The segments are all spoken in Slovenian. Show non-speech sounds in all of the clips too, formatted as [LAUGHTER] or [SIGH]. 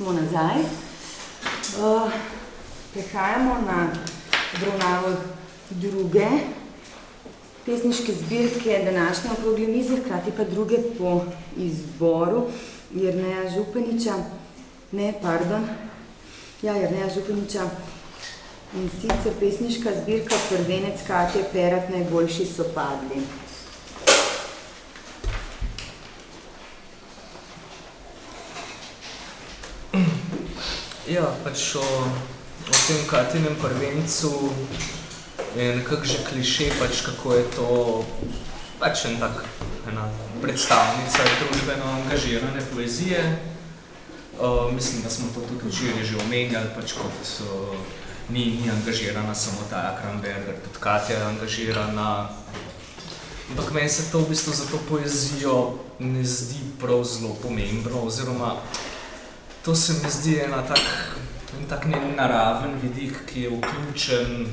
smo nazaj. Uh, prehajamo na obravnavo druge pesniške zbirke današnje okrogle mize, hkrati pa druge po izboru Jerneja Županiča, ne, pardon, ja, Jerneja Županiča, in sicer pesniška zbirka Prvenec Katje Perat najboljši so padli. Ja, pač o, o tem Katinem prvencu je nekako že kliše, pač kako je to pač en tak, ena predstavnica družbeno angažirane poezije. Uh, mislim, da smo to tudi včeraj že omenjali, pač kot uh, ni, ni angažirana samo ta Kramberger, tudi Katja je angažirana. Ampak meni se to v bistvu za to poezijo ne zdi prav zelo pomembno, oziroma to se mi zdi ena tak, en tak naraven vidik, ki je vključen,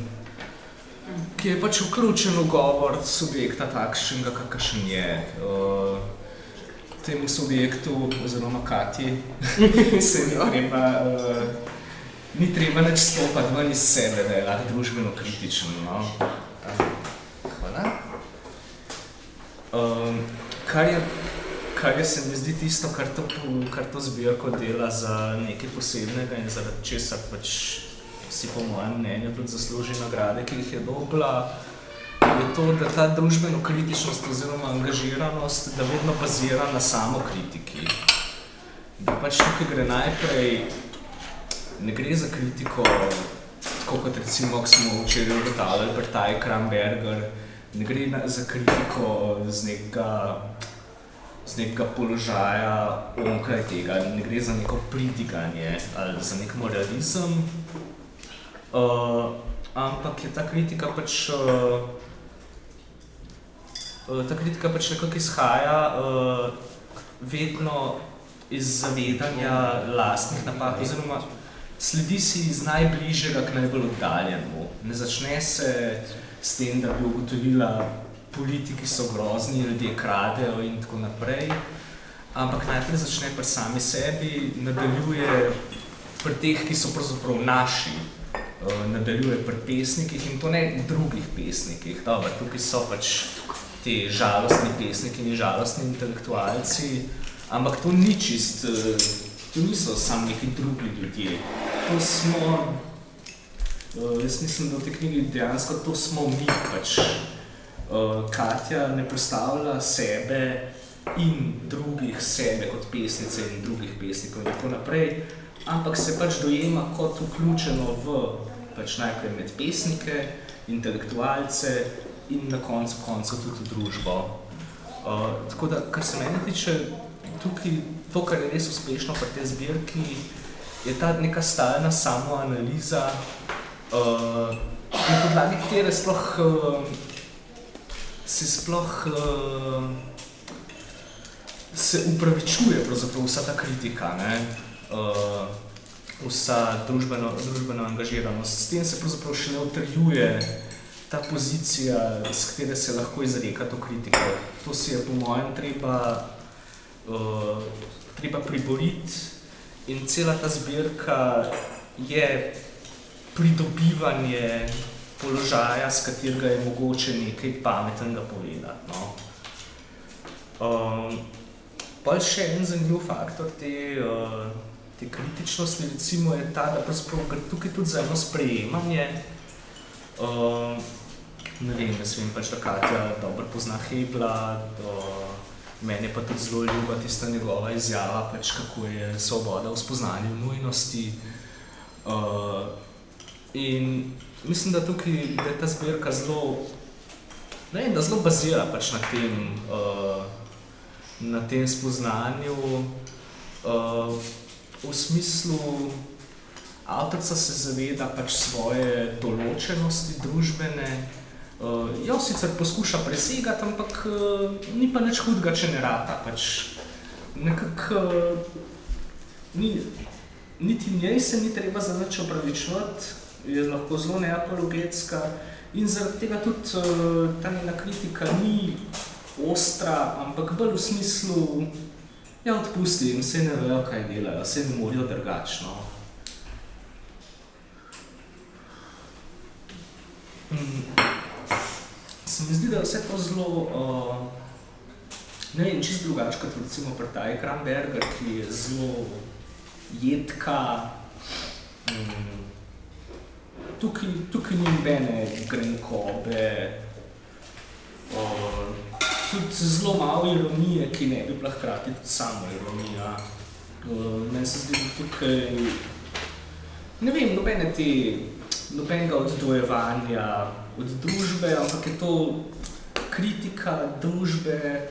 ki je pač vključen v govor subjekta takšnega, kakšen je. Uh, temu subjektu, oziroma Katji, [LAUGHS] se ni treba, uh, ni treba neč stopati ven iz sebe, da je lahko družbeno kritičen. No? Hvala. Um, kar je kar se mi zdi tisto, kar to, kar to zbirko dela za nekaj posebnega in zaradi česar pač si po mojem mnenju tudi zasluži nagrade, ki jih je dobila, je to, da ta družbeno kritičnost oziroma angažiranost, da vedno bazira na samo kritiki. Da pač tukaj gre najprej, ne gre za kritiko, tako kot recimo, ko smo včeraj ugotavljali pri Taj Kramberger, ne gre za kritiko z nekega z nekega položaja onkraj tega, ne gre za neko pridiganje ali za nek moralizem, uh, ampak je ta kritika pač uh, ta kritika pač nekako izhaja uh, vedno iz zavedanja lastnih napak, oziroma sledi si iz najbližjega k najbolj oddaljenemu. Ne začne se s tem, da bi ugotovila politiki so grozni, ljudje kradejo in tako naprej. Ampak najprej začne pri sami sebi, nadaljuje pri teh, ki so pravzaprav naši, uh, nadaljuje pri pesnikih in to ne drugih pesnikih. Dobar, tukaj so pač te žalostni pesniki in žalostni intelektualci, ampak to ni čist, uh, to niso samo neki drugi ljudje. To smo, uh, jaz mislim, da v tej knjigi dejansko to smo mi pač, uh, Katja ne predstavlja sebe in drugih sebe kot pesnice in drugih pesnikov in tako naprej, ampak se pač dojema kot vključeno v pač najprej med pesnike, intelektualce in na koncu koncu tudi družbo. Uh, tako da, kar se mene tiče, tukaj to, kar je res uspešno pri tej zbirki, je ta neka stalna samoanaliza, uh, na podlagi katere sploh uh, se sploh uh, se upravičuje vsa ta kritika, ne? Uh, vsa družbeno, družbeno angažiranost. S tem se pravzaprav še ne utrjuje ta pozicija, s katere se lahko izreka to kritiko. To si je po mojem treba, uh, treba priboriti in cela ta zbirka je pridobivanje položaja, s katerega je mogoče nekaj pametnega povedati. No. Um, pa še en zanimiv faktor te, uh, te kritičnosti recimo je ta, da gre tukaj tudi za eno sprejemanje. Uh, ne vem, jaz vem pač, da Katja dobro pozna Hebla, do, meni je pa tudi zelo ljuba tista njegova izjava, pač kako je svoboda v spoznanju nujnosti. Uh, in mislim, da tukaj da je ta zbirka zelo, ne vem, da zelo bazira pač na tem, uh, na tem spoznanju. Uh, v smislu, avtorica se zaveda pač svoje določenosti družbene, uh, jo sicer poskuša presegati, ampak uh, ni pa nič hudega, če ne rata. Pač nekako, uh, ni, niti njej se ni treba za nič opravičevati, je lahko zelo neapologetska in zaradi tega tudi uh, ta njena kritika ni ostra, ampak bolj v smislu, Ja, odpusti jim, vse ne vejo, kaj delajo, vse ne morajo drugačno. Mm. Se mi zdi, da je vse to zelo, uh, ne vem, čist drugače kot recimo pri Taj Kramberger, ki je zelo jedka. Mm. Tukaj, tukaj ni nobene grenkobe, uh, tudi zelo malo ironije, ki ne bi bila hkrati tudi samo ironija. Uh, meni se zdi, da tukaj, ne vem, nobene te, nobenega oddvojevanja od družbe, ampak je to kritika družbe,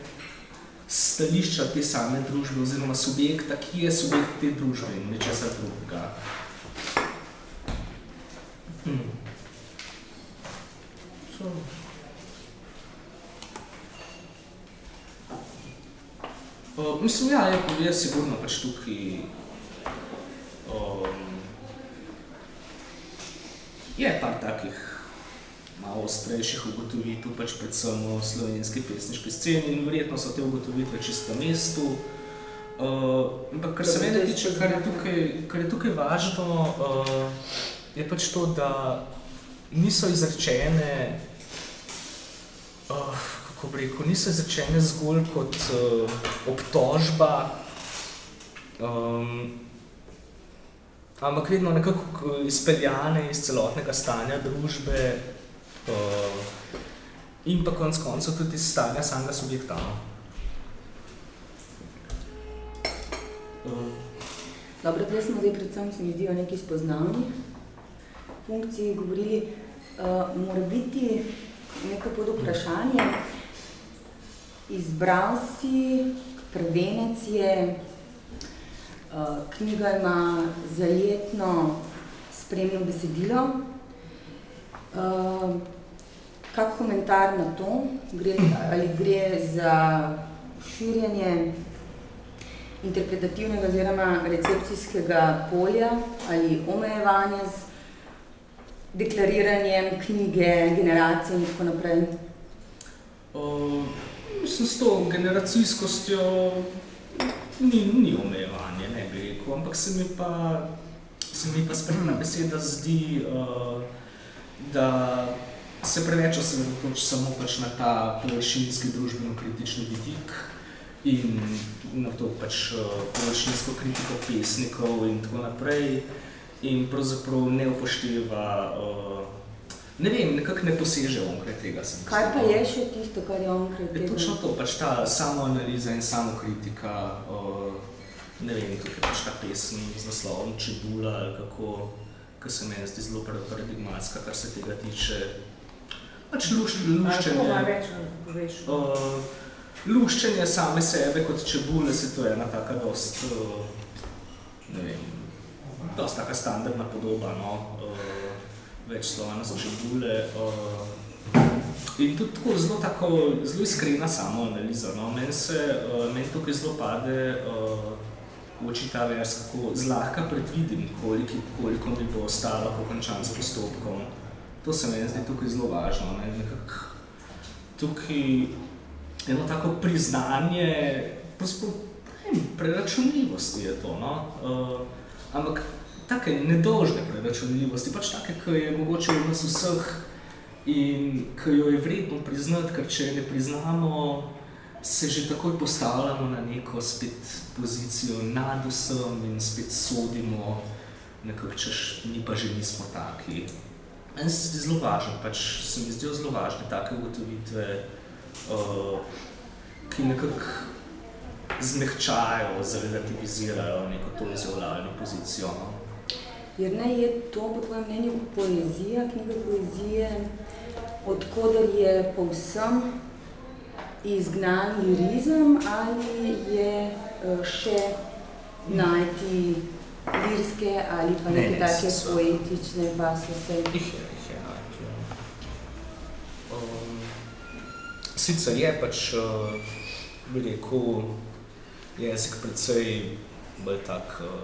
stališča te same družbe oziroma subjekta, ki je subjekt te družbe in nečesa drugega. Hmm. So. Uh, mislim, ja, je, je sigurno pač tukaj um, je par takih malo ostrejših ugotovitev, pač predvsem v slovenski pesniški sceni in verjetno so te ugotovitve čisto na mestu. Uh, ampak kar se mene tiče, kar je tukaj, kar je tukaj važno, uh, je pač to, da niso izrečene uh, kako bi rekel, niso začene zgolj kot uh, obtožba, um, ampak vedno nekako izpeljane iz celotnega stanja družbe uh, in pa konc koncev tudi iz stanja samega subjekta. Uh. Dobro, tukaj smo zdaj predvsem, se mi zdijo neki spoznavni funkciji govorili, uh, mora biti neko pod vprašanje, Izbral si, prvenec je, uh, knjiga ima zajetno spremno besedilo. Uh, kak komentar na to? Gre, ali gre za širjenje interpretativnega oziroma recepcijskega polja ali omejevanje z deklariranjem knjige, generacije in tako naprej? Uh mislim, s to generacijskostjo ni, ni omejevanje, ne bi rekel, ampak se mi pa, se mi pa spremna beseda zdi, uh, da se preveč osredotoči samo pač na ta površinski družbeno-kritični vidik in na to pač uh, površinsko kritiko pesnikov in tako naprej in pravzaprav ne upošteva uh, ne vem, nekako ne poseže onkraj tega. Sem Kaj pa je še tisto, kar je onkraj tega? Je točno to, pač ta samoanaliza in samokritika, uh, ne vem, tukaj pač ta pesem z naslovom Čebula ali kako, ki se meni zdi zelo paradigmatska, kar se tega tiče. Pač luš, luščenje. Več poveš? Uh, luščenje same sebe kot čebule, se to je ena taka dost, uh, ne vem, dost taka standardna podoba, no. Uh, več slovena so čebule. Uh, in tudi tako zelo, tako, zelo iskrena samoanaliza. No. Meni se, uh, meni tukaj zelo pade uh, v oči ta vers, kako zlahka predvidim, koliko, koliko mi bo ostalo po končan s postopkom. To se meni zdi tukaj zelo važno. Ne. Nekak, tukaj eno tako priznanje, preračunljivosti je to. No. Uh, ampak take nedožne preračunljivosti, pač take, ki je mogoče v nas vseh in ki jo je vredno priznati, ker če ne priznamo, se že takoj postavljamo na neko spet pozicijo nad vsem in spet sodimo nekako, češ mi pa že nismo taki. Meni se zdi zelo važno, pač se mi zdijo zelo važne take ugotovitve, uh, ki nekako zmehčajo, zrelativizirajo neko to izjavljalno pozicijo. No? Jer ne je to, po tvojem mnenju, poezija, knjiga poezije, odkudar je povsem izgnan lirizem ali je eh, še najti lirske ali pa neke ne, take so. poetične pasose? Jih je, jih je najti. Ja. Um, sicer je pač, uh, bi rekel, jezik predvsej bolj tak uh,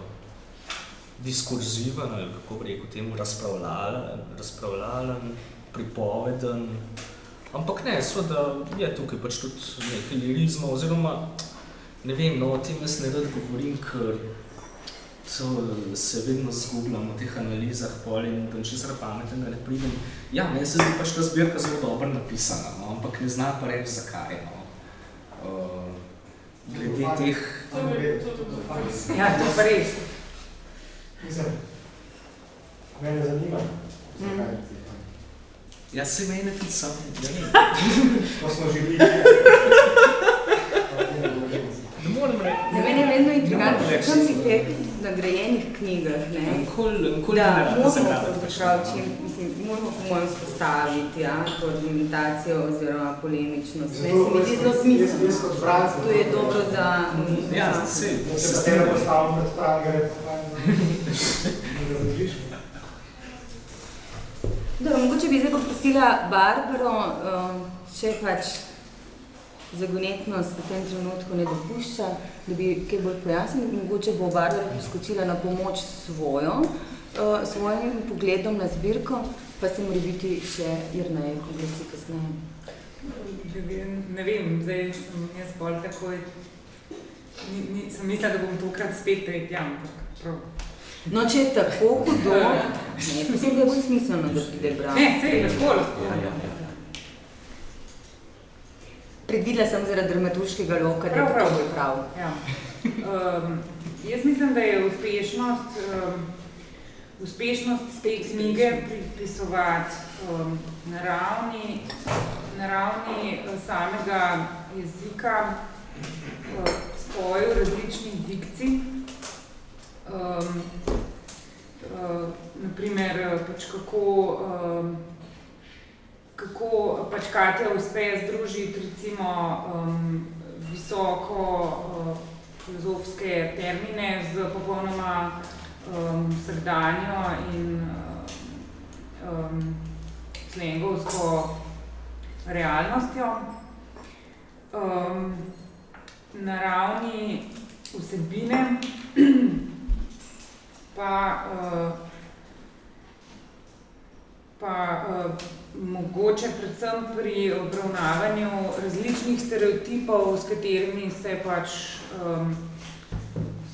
diskurziven ali kako bi rekel temu, razpravljalen, razpravljalen, pripoveden. Ampak ne, seveda je tukaj pač tudi nekaj lirizma oziroma ne vem, no, o tem jaz ne rad govorim, ker to se vedno zgubljam v teh analizah pol in da če zra pametnega ne pridem. Ja, meni se zdi pač ta zbirka zelo dobro napisana, no, ampak ne zna pa reči zakaj. No. Uh, glede teh... Ja, to pa res. Mislim, mene zanima, zakaj ti je. Ja, se mene tudi sam, ne vem. [LAUGHS] To smo že bili. Ne morem reči. Ne, meni je vedno intrigantno, predvsem pri teh nagrajenih knjigah, ne, Nikoli, nikoli ne da rada moramo zagrabiti. pravzaprav čim, mislim, moramo po mojem spostaviti, ja, to argumentacijo oziroma polemičnost. Ne, se mi zdi zelo smiselno. To je dobro za... mm, Ja, za- se, se strinjam. tebe postavim pred pravega [LAUGHS] razložiš? Dobro, mogoče bi zdaj poprosila Barbaro, um, če pač zagonetnost v tem trenutku ne dopušča, da bi kaj bolj pojasnili. Mogoče bo Barbara priskočila na pomoč svojo, uh, svojim pogledom na zbirko, pa se mora biti še Irnej oglasi kasneje. Ne vem, ne vem, zdaj sem jaz bolj takoj, ni, ni, sem mislila, da bom tokrat spet tretja, ampak prav. No, če je tako hudo, ne, mislim, da je bolj smiselno, da pride brat. Ne, sej, lahko, lahko. Predvidela sem zaradi dramaturškega loka, da je Prav, prav. tako bolj prav. Ja. Um, jaz mislim, da je uspešnost, um, uspešnost te knjige pripisovati um, na ravni, na ravni eh, samega jezika, uh, spoju različnih dikcij. Um, uh, naprimer, eh, pač kako, um, kako pač Katja uspe združiti recimo um, visoko uh, filozofske termine z popolnoma um, vsakdanjo in uh, um, slengovsko realnostjo. Um, na ravni vsebine [CLEARS THROAT] pa, uh, pa uh, mogoče predvsem pri obravnavanju različnih stereotipov, s katerimi se pač um,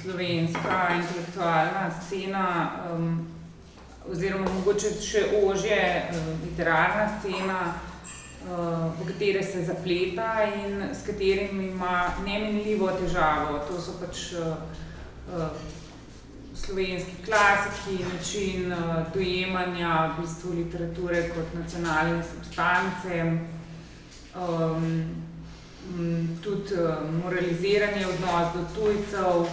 slovenska intelektualna scena um, oziroma mogoče še ožje um, literarna scena, uh, v katere se zapleta in s katerimi ima nemenljivo težavo. To so pač uh, uh, slovenski klasiki, način uh, dojemanja v bistvu literature kot nacionalne substance, um, tudi uh, moraliziranje, odnos do tujcev,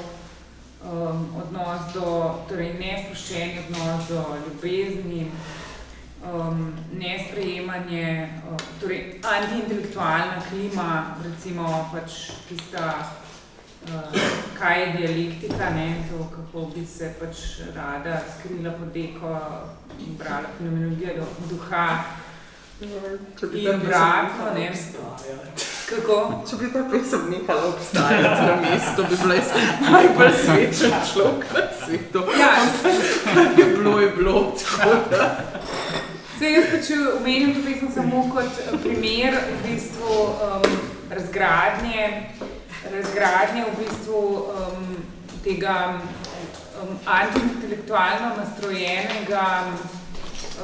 um, odnos do, torej nesproščeni odnos do ljubezni, um, nesprejemanje, uh, torej antiintelektualna klima, recimo pač tista uh, kaj je dialektika, ne, to, kako bi se pač rada skrila pod deko in brala fenomenologijo do- duha in brako, ne. Kako? Če bi ta pesem nehala obstajati na mestu, bi bila jaz najbolj srečen človek na svetu. Ja, je bilo, je bilo, tako da. Se jaz pač omenim to pesem samo kot eh, primer v bistvu um, razgradnje, razgradnje v bistvu um, tega um, antiintelektualno nastrojenega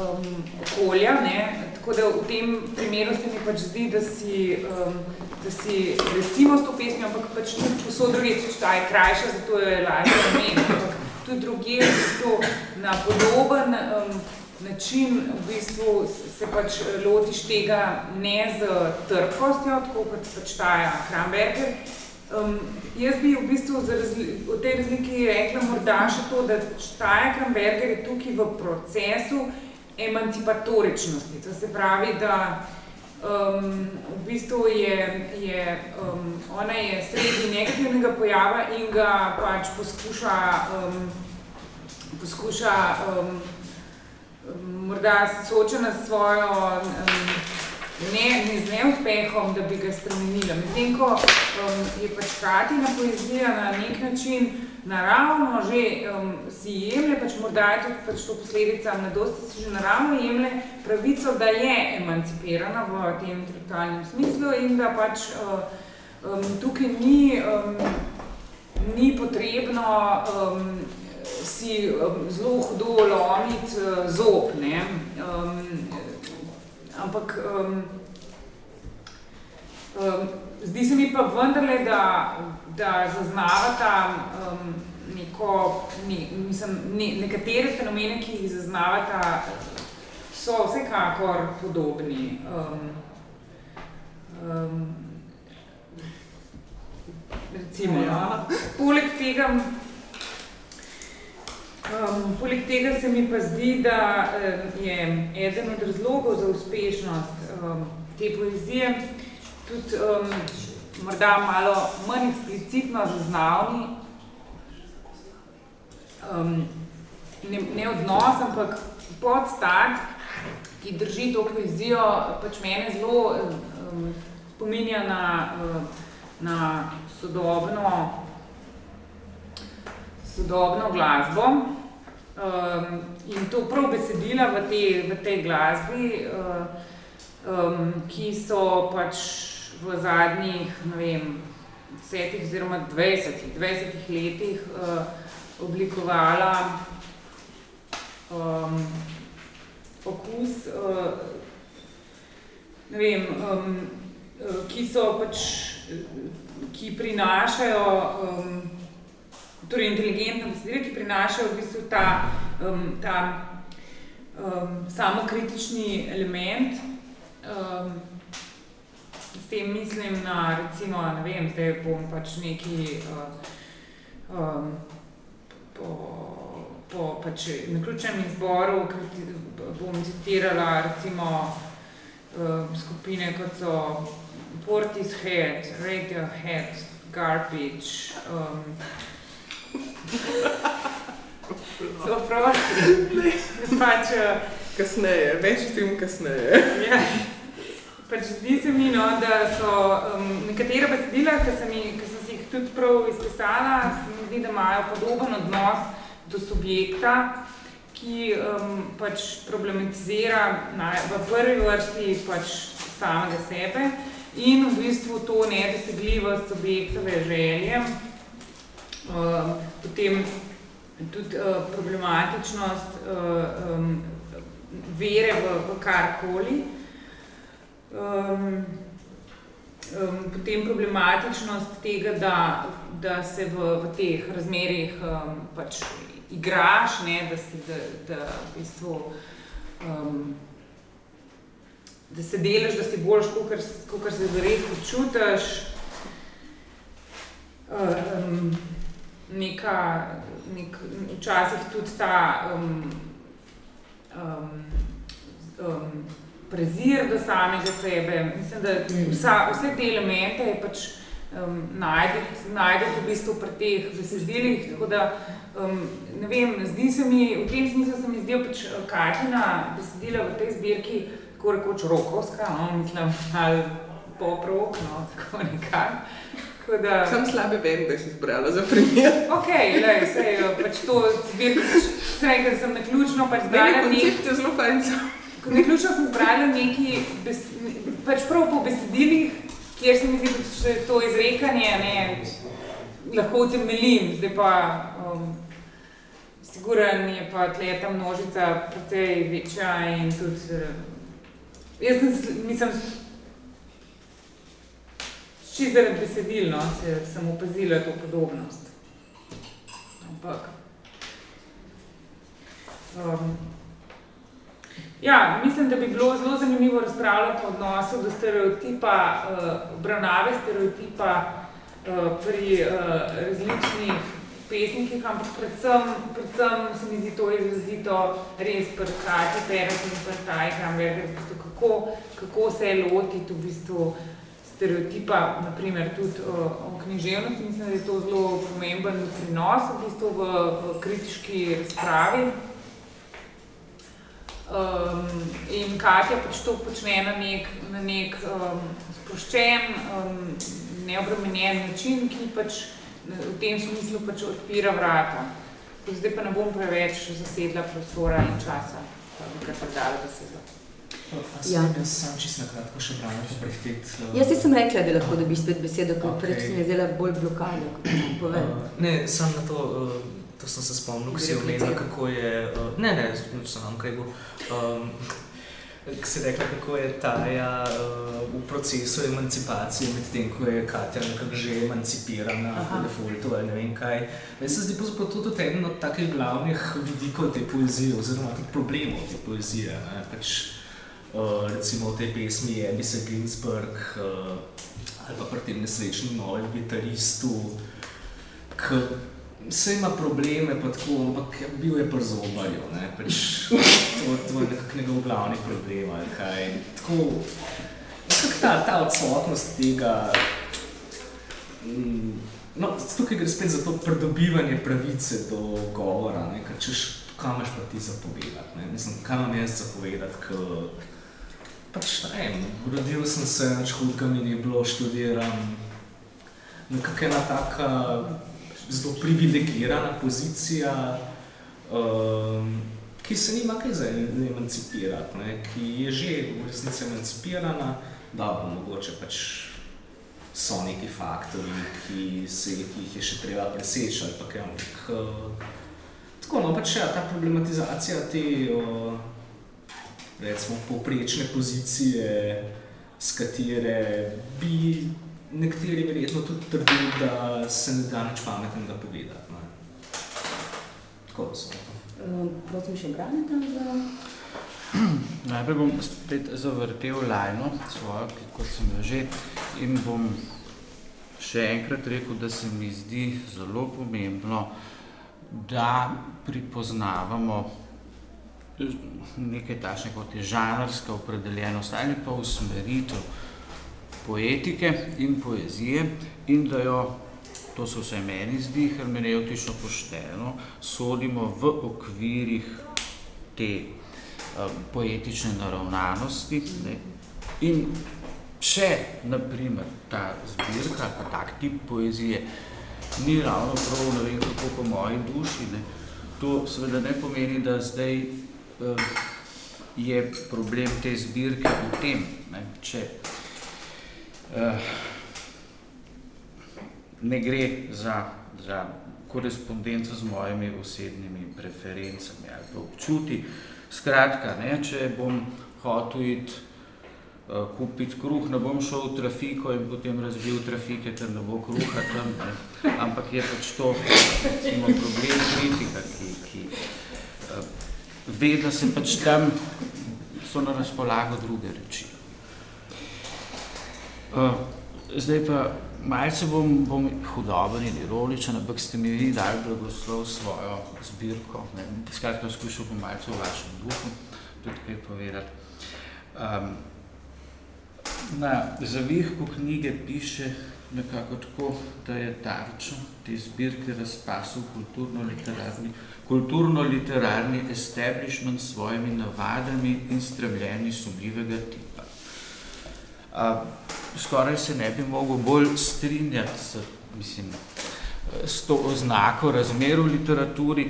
um, okolja. Ne? Tako da v tem primeru se mi pač zdi, da si, um, da si recimo s to pesmijo, ampak pač tudi posod druge, ta je krajša, zato je lažje omeniti, ampak tudi druge v bistvu na podoben um, način v bistvu se pač lotiš tega ne z trpkostjo, tako kot pač taja Kramberger. Um, jaz bi v bistvu o tej razliki rekla morda še to, da pač taja Kramberger je tukaj v procesu emancipatoričnosti. To se pravi, da um, v bistvu je, je um, ona je sredi negativnega pojava in ga pač poskuša, um, poskuša um, morda soočena s svojo um, ne, ne z neuspehom, da bi ga spremenila. Medtem ko um, je pač Katina poezija na nek način naravno že um, si jemlje, pač morda je tudi pač to posledica mladosti, si že naravno jemlje pravico, da je emancipirana v tem intelektualnem smislu in da pač uh, um, tukaj ni, um, ni potrebno um, si um, zelo hudo lomiti uh, zob, ne? Um, ampak um, um, zdi se mi pa vendarle, da, da zaznavata um, neko, ne, mislim, ne, nekatere fenomene, ki jih zaznavata, so vsekakor podobni. Um, um, recimo, ja. poleg tega, um, poleg tega se mi pa zdi, da um, je eden od razlogov za uspešnost um, te poezije tudi um, morda malo manj eksplicitno zaznavni, um, ne, ne odnos, ampak podstat, ki drži to poezijo, pač mene zelo um, spominja na, na sodobno, sodobno glasbo. Um, in to prav besedila v, te, v tej glasbi, uh, um, ki so pač v zadnjih, ne vem, desetih oziroma dvajsetih, dvajsetih letih uh, oblikovala um, okus, uh, ne vem, um, ki so pač ki prinašajo, um, torej inteligentne besedile, ki prinašajo v bistvu ta, um, ta um, samokritični element. Um, s tem mislim na, recimo, ne vem, zdaj bom pač neki uh, um, po, po pač naključnem izboru, bom citirala recimo um, skupine, kot so Portishead, Radiohead, Garbage. Um, so prosti. pač, kasneje, več o tem kasneje. ja, pač zdi se mi, no, da so um, nekatera besedila, ki sem, ki sem si jih tudi prav izpisala, se mi zdi, da imajo podoben odnos do subjekta, ki um, pač problematizira na, v prvi vrsti pač samega sebe, in v bistvu to nedosegljivost subjektove želje, uh, potem tudi uh, problematičnost uh, um, vere v, v karkoli, um, um, potem problematičnost tega, da, da se v, v teh razmerih um, pač igraš, ne, da, si, da, da v bistvu um, da se delaš, da si boljš, kot se zares počutiš. Um, neka, nek, včasih tudi ta um, um, um, prezir do samega sebe. Mislim, da vsa, vse te elemente je pač um, najdeti, najdeti v bistvu pri teh besedilih, tako da, um, ne vem, zdi se mi, v tem smislu se mi zdi pač Katina besedila v tej zbirki, tako rekoč rokovska, no, mislim, ali pop-rock, no, tako nekako. Da... Sam slabe vem, da si izbrala za primer. Ok, lej, sej, pač to zbirka, sej, ker sem naključno pač zbrala nekaj... koncept je zelo fajn. Naključno sem zbrala neki, bes, pač prav po besedilih, kjer se mi zdi, da to izrekanje, ne, lahko utemeljim, zdaj pa, um, siguran je pa tle ta množica precej večja in tudi Jaz sem, mislim, čisto zaradi besedil, no, se, sem opazila to podobnost. Ampak. Um, ja, mislim, da bi bilo zelo zanimivo razpravljati o odnosu do stereotipa, uh, obravnave stereotipa uh, pri uh, različnih pesnikih, ampak predvsem, predvsem se mi zdi to izrazito res pri Kati Perez in pri Tajkram, kako, kako se je lotiti v bistvu stereotipa, naprimer tudi o, o književnosti, mislim, da je to zelo pomemben prinos v bistvu v, v kritiški razpravi. Um, in Katja pač to počne na nek, na nek um, sproščen, um, neobremenjen način, ki pač v tem smislu pač odpira vrata. Zdaj pa ne bom preveč zasedla prostora in časa, kar pa dala besedo. Ja. Jaz sam čisto na kratko še branil prehtet. Uh, Jaz nisem rekla, da lahko dobiš spet besedo, ker Ok. okay. se mi je zdela bolj blokada, kot sem povedala. Uh, ne, sam na to, uh, to sem se spomnil, ko si omenila, kako je, uh, ne, ne, nič sem vam kaj bil, um, ko si rekla, kako je Taja uh, v procesu emancipacije, medtem ko je Katja nekako že emancipirana Aha. po defaultu ali ne vem kaj. Meni se zdi pravzaprav to tudi eden od takih glavnih vidikov te poezije, oziroma tudi problemov te poezije. Ne? Pač, uh, recimo v tej pesmi Jebi se Ginsberg uh, ali pa pri tem nesrečnem novem vitalistu, ki se ima probleme, pa tako, ampak bil je pri zobarju. ne, Pač, to, to je nekako njegov glavni problem. ali Kaj. Tako, nekako ta, ta odsotnost tega. mm, No, tukaj gre spet za to pridobivanje pravice do govora, ne, ker češ, kaj imaš pa ti zapovedati. Ne? Mislim, kaj imam jaz zapovedati, ko pač ne vem, rodil sem se, nič hudega mi ni bilo, študiram. Nekako ena taka zelo privilegirana pozicija, um, ki se nima kaj za emancipirati, ne? ki je že v resnici emancipirana, da bo mogoče pač so neki faktori, ki, se, ki jih je še treba preseči ali pa kaj, ampak uh, tako, no pač ja, ta problematizacija te uh, recimo povprečne pozicije, s katere bi nekateri verjetno tudi trdili, da se ne da nič pametnega povedati. Ne. Tako da so. Um, prosim še brane tam za... Najprej bom spet zavrtel lajno svojo, kot sem jo že, in bom še enkrat rekel, da se mi zdi zelo pomembno, da pripoznavamo nekaj takšnega, kot je žanrska opredeljenost ali pa usmeritev poetike in poezije in da jo, to se vsaj meni zdi, hermeneutično pošteno, sodimo v okvirih te um, poetične naravnanosti. Ne. In če, naprimer, ta zbirka, pa tak tip poezije, ni ravno prav, ne vem kako po moji duši, ne, to seveda ne pomeni, da zdaj je problem te zbirke v tem, ne, če uh, ne gre za, za korespondenco z mojimi osebnimi preferencami ali pa občuti. Skratka, ne, če bom hotel iti uh, kupiti kruh, ne bom šel v trafiko in potem razbil trafike, ker ne bo kruha tam. Ne. Ampak je pač to recimo, problem kritika, ki, ki uh, ve, da se pač tam so na razpolago druge reči. Uh, zdaj pa malce bom, bom hudoben in ironičen, ampak ste mi vi dali blagoslov svojo zbirko. Ne. Skratka, skušal bom malce v vašem duhu tudi kaj povedati. Um, na zavihku knjige piše nekako tako, da je tarčo te zbirke razpasel kulturno-literarni kulturno-literarni establishment s svojimi navadami in stremljenji sumljivega tipa. Uh, skoraj se ne bi mogel bolj strinjati s, mislim, s to oznako razmer v literaturi,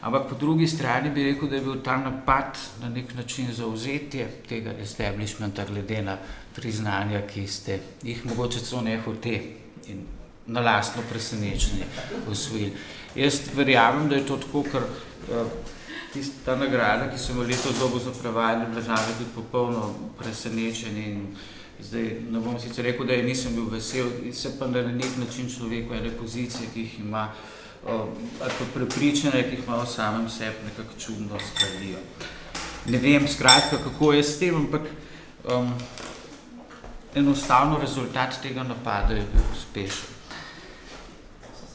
ampak po drugi strani bi rekel, da je bil ta napad na nek način zauzetje tega establishmenta glede na priznanja, ki ste jih mogoče celo ne hote in na lastno presenečenje osvojili. Jaz verjamem, da je to tako, ker uh, tista ta nagrada, ki sem jo letos dobil za prevajanje, bila zame tudi popolno presenečenje in Zdaj, ne bom sicer rekel, da je nisem bil vesel, se pa na nek način človek ene pozicije, ki jih ima, ali pa prepričanje, ki jih ima o samem sebi, nekako čudno skalijo. Ne vem, skratka, kako je s tem, ampak um, enostavno rezultat tega napada je bil uspešen.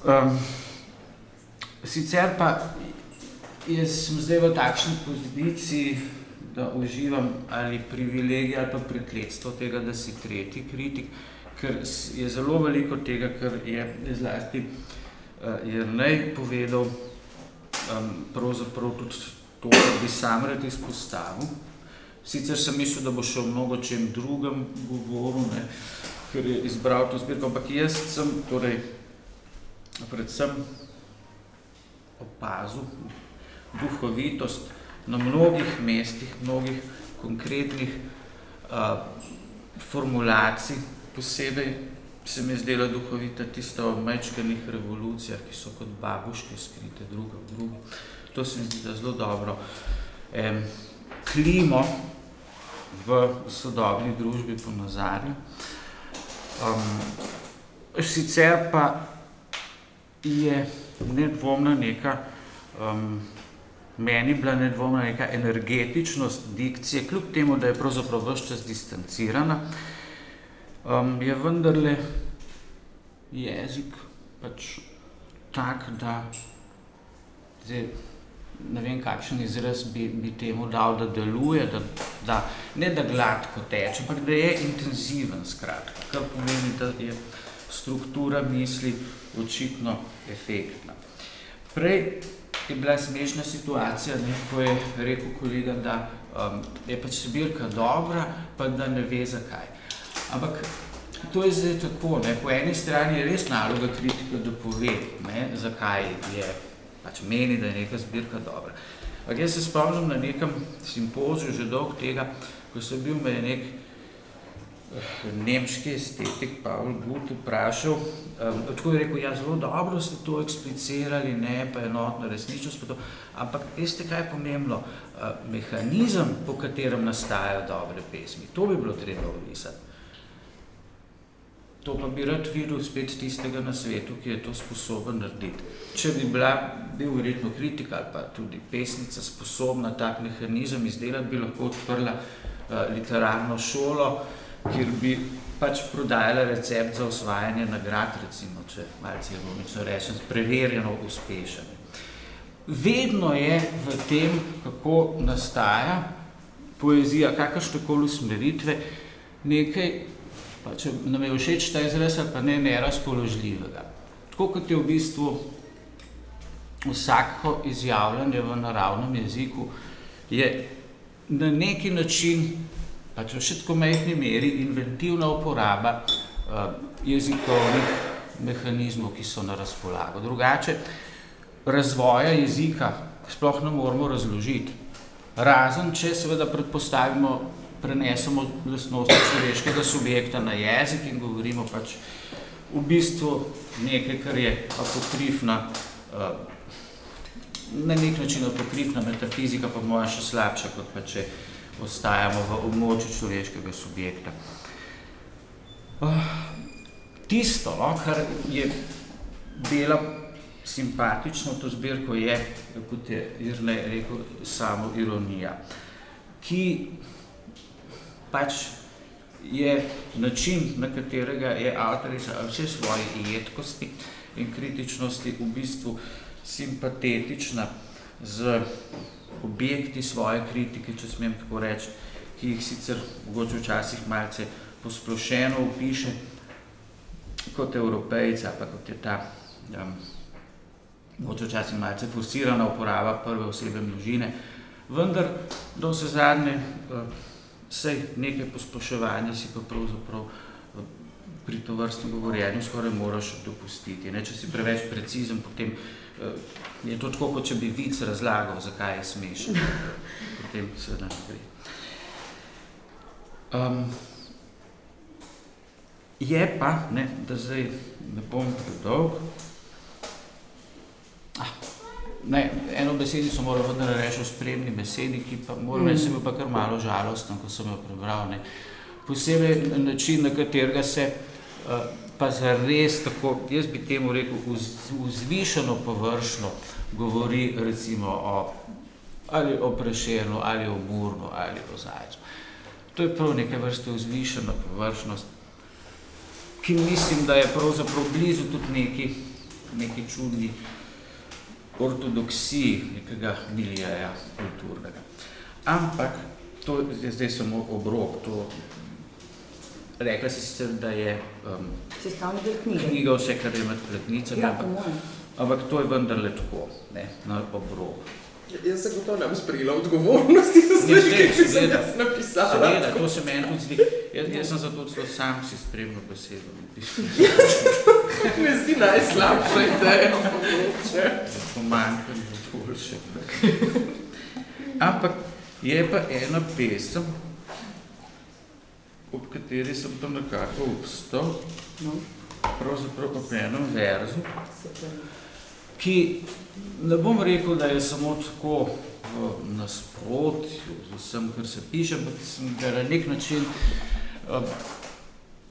Um, sicer pa jaz sem zdaj v takšni poziciji, da uživam ali privilegij ali pa prekletstvo tega, da si tretji kritik, ker je zelo veliko tega, kar je zlasti uh, Jernej povedal, um, pravzaprav tudi to, da bi sam rad izpostavil. Sicer sem mislil, da bo še o mnogo čem drugem govoril, ne, ker je izbral to zbirko, ampak jaz sem torej predvsem opazil duhovitost na mnogih mestih, mnogih konkretnih uh, formulacij, posebej se mi je zdela duhovita tista o mečkanih revolucijah, ki so kot babuške skrite druga v drugo. To se mi zdi, da zelo dobro um, klimo v sodobni družbi ponazarja. Um, sicer pa je nedvomna neka, um, meni bila nedvomna neka energetičnost dikcije, kljub temu, da je pravzaprav vse čas distancirana, um, je vendarle jezik pač tak, da zdaj, ne vem, kakšen izraz bi, bi temu dal, da deluje, da, da ne da gladko teče, ampak da je intenziven, skratka, kar pomeni, da je struktura misli očitno efektna. Prej je bila smešna situacija, ne, ko je rekel kolega, da um, je pač zbirka dobra, pa da ne ve zakaj. Ampak to je zdaj tako, ne, po eni strani je res naloga kritika, da pove, ne, zakaj je, pač meni, da je neka zbirka dobra. Ampak jaz se spomnim na nekem simpoziju že dolg tega, ko sem bil me nek nemški estetik Paul Gut vprašal, um, tako je rekel, ja, zelo dobro ste to eksplicirali, ne, pa enotna resničnost, pa to, ampak veste, kaj je pomembno? Uh, mehanizem, po katerem nastajajo dobre pesmi, to bi bilo treba opisati. To pa bi rad videl spet tistega na svetu, ki je to sposoben narediti. Če bi bila, bil verjetno kritika ali pa tudi pesnica sposobna tak mehanizem izdelati, bi lahko odprla uh, literarno šolo, kjer bi pač prodajala recept za osvajanje nagrad, recimo, če malce ironično rečem, preverjeno uspešen. Vedno je v tem, kako nastaja poezija, kakršnekoli usmeritve, nekaj, pa če nam je všeč ta izraz, pa ne nerazpoložljivega. Tako kot je v bistvu vsako izjavljanje v naravnem jeziku, je na neki način pač v še tako majhni meri inventivna uporaba uh, jezikovnih mehanizmov, ki so na razpolago. Drugače, razvoja jezika sploh ne moramo razložiti. Razen, če seveda predpostavimo, prenesemo lastnosti človeškega subjekta na jezik in govorimo pač v bistvu nekaj, kar je apokrifna, uh, na nek način apokrifna metafizika, pa moja še slabša, kot pa če ostajamo v območju človeškega subjekta. Tisto, no, kar je dela simpatično to zbirko, je, kot je Irne rekel, samo ironija, ki pač je način, na katerega je avtorica vse svoje jedkosti in kritičnosti v bistvu simpatetična z objekti svoje kritike, če smem tako reči, ki jih sicer mogoče včasih malce posplošeno opiše kot evropejca, pa kot je ta um, mogoče včasih malce forsirana uporaba prve osebe množine, vendar do vse zadnje uh, sej nekaj posploševanja si pa pravzaprav uh, pri tovrstnem govorjenju skoraj moraš dopustiti. Ne? Če si preveč precizen, potem uh, je to tako, kot če bi vic razlagal, zakaj je smešen. [LAUGHS] Potem seveda ne gre. Um, je pa, ne, da zdaj ne bom predolg, ah, ne, eno besedico moram vendar reči o spremni besedi, ki pa moram mm. reči, pa kar malo žalosten, ko sem jo prebral. Ne. Posebej način, na katerega se uh, pa zares tako, jaz bi temu rekel, vzvišeno površno govori recimo o, ali o Prešernu, ali o Murnu, ali o Zajcu. To je prav neke vrste vzvišena površnost, ki mislim, da je pravzaprav blizu tudi neki, neki čudni ortodoksiji nekega milijaja kulturnega. Ampak to je zdaj samo obrok, to Rekla si sicer, da je um, Sestavni del knjige. knjiga vse, kar je med pletnicami, Ja, ampak, ampak to je vendarle tako, ne, na obrob. Jaz se gotovo ne bi sprejela odgovornosti za Ne, stvari, zdaj, ki sem jaz napisala. Seveda, to se meni tudi zdi. Jaz, jaz sem zato celo sam si spremno besedo [LAUGHS] napisal. Me zdi najslabša ideja. mogoče. Pomanjkanje boljše. Ampak Je pa ena pesem, ob kateri sem pa nekako obstal, No, pravzaprav ob enem verzu, super. Ki ne bom rekel, da je samo tako v nasprotju z vsem, kar se piše, ampak sem ga na nek način uh,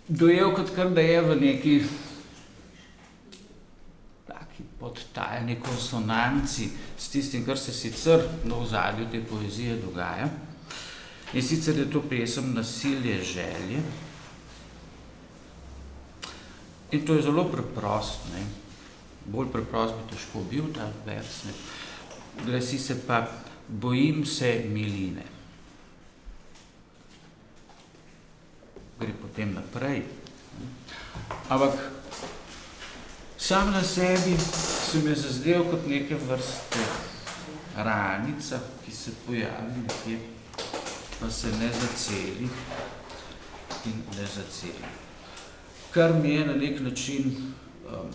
dojel kot kar, da je v neki taki podtaljni konsonanci s tistim, kar se sicer na ozadju te poezije dogaja. In sicer je to pesem Nasilje želje. In to je zelo preprost, ne. Bolj preprost bi težko bil ta vers, ne. Glasi se pa Bojim se miline. Gre potem naprej. Ampak sam na sebi se mi je zazdel kot neke vrste ranica, ki se pojavi nekje, pa se ne zaceli in ne zaceli. Kar mi je na nek način um,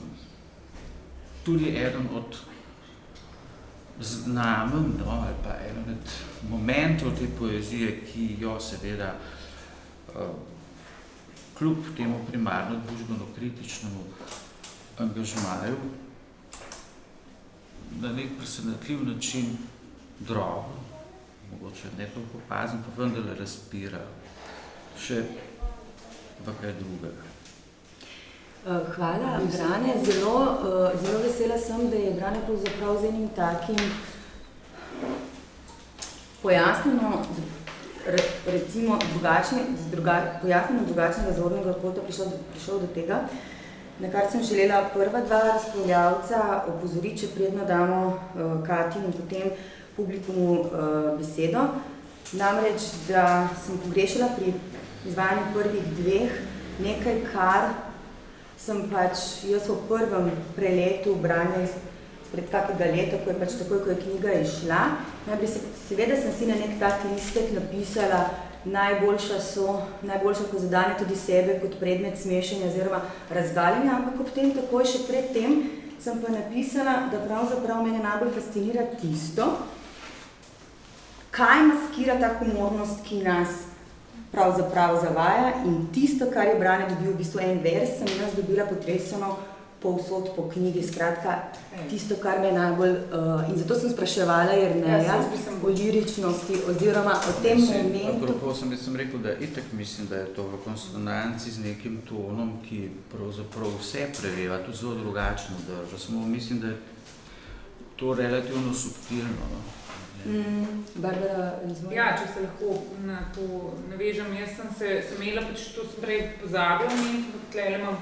tudi eden od znamen, no, ali pa eden od momentov te poezije, ki jo seveda um, kljub temu primarno družbeno-kritičnemu angažmaju na nek presenetljiv način drogo, mogoče ne toliko opazen, pa vendarle razpira še v kaj drugega. Eh, Hvala, Brane. Zelo, eh, zelo vesela sem, da je Brane pravzaprav z enim takim pojasnjeno, re- recimo drugačne, druga, pojasnjeno drugačnega zornega kota prišel, prišel do tega, na kar sem želela prva dva razpravljavca opozoriti, če predno damo uh, Kati in potem publikumu besedo. Namreč, da sem pogrešala pri izvajanju prvih dveh nekaj, kar sem pač jaz v prvem preletu branja pred kakega leta, ko je pač takoj, ko je knjiga izšla. Najprej se, seveda sem si na nek tak listek napisala, najboljša so, najboljša, ko zadane tudi sebe kot predmet smešenja oziroma razgaljenja, ampak ob tem takoj še pred tem sem pa napisala, da pravzaprav mene najbolj fascinira tisto, kaj maskira ta humornost, ki nas pravzaprav zavaja in tisto, kar je Brane dobil v bistvu en vers, sem jaz dobila potreseno povsod po knjigi, skratka, tisto, kar me najbolj, uh, in zato sem spraševala Jerneja Ja, saj sem- o liričnosti oziroma o tem Mislim, momentu, Apropo sem, jaz sem rekel, da itak mislim, da je to v konsonanci z nekim tonom, ki pravzaprav vse preveva, tudi zelo drugačno drža. Samo mislim, da je to relativno subtilno. No. Mm, Barbara, izvoli. Ja, če se lahko na to navežem, jaz sem se sem imela, pač to sem prej pozabila omeniti, tle imam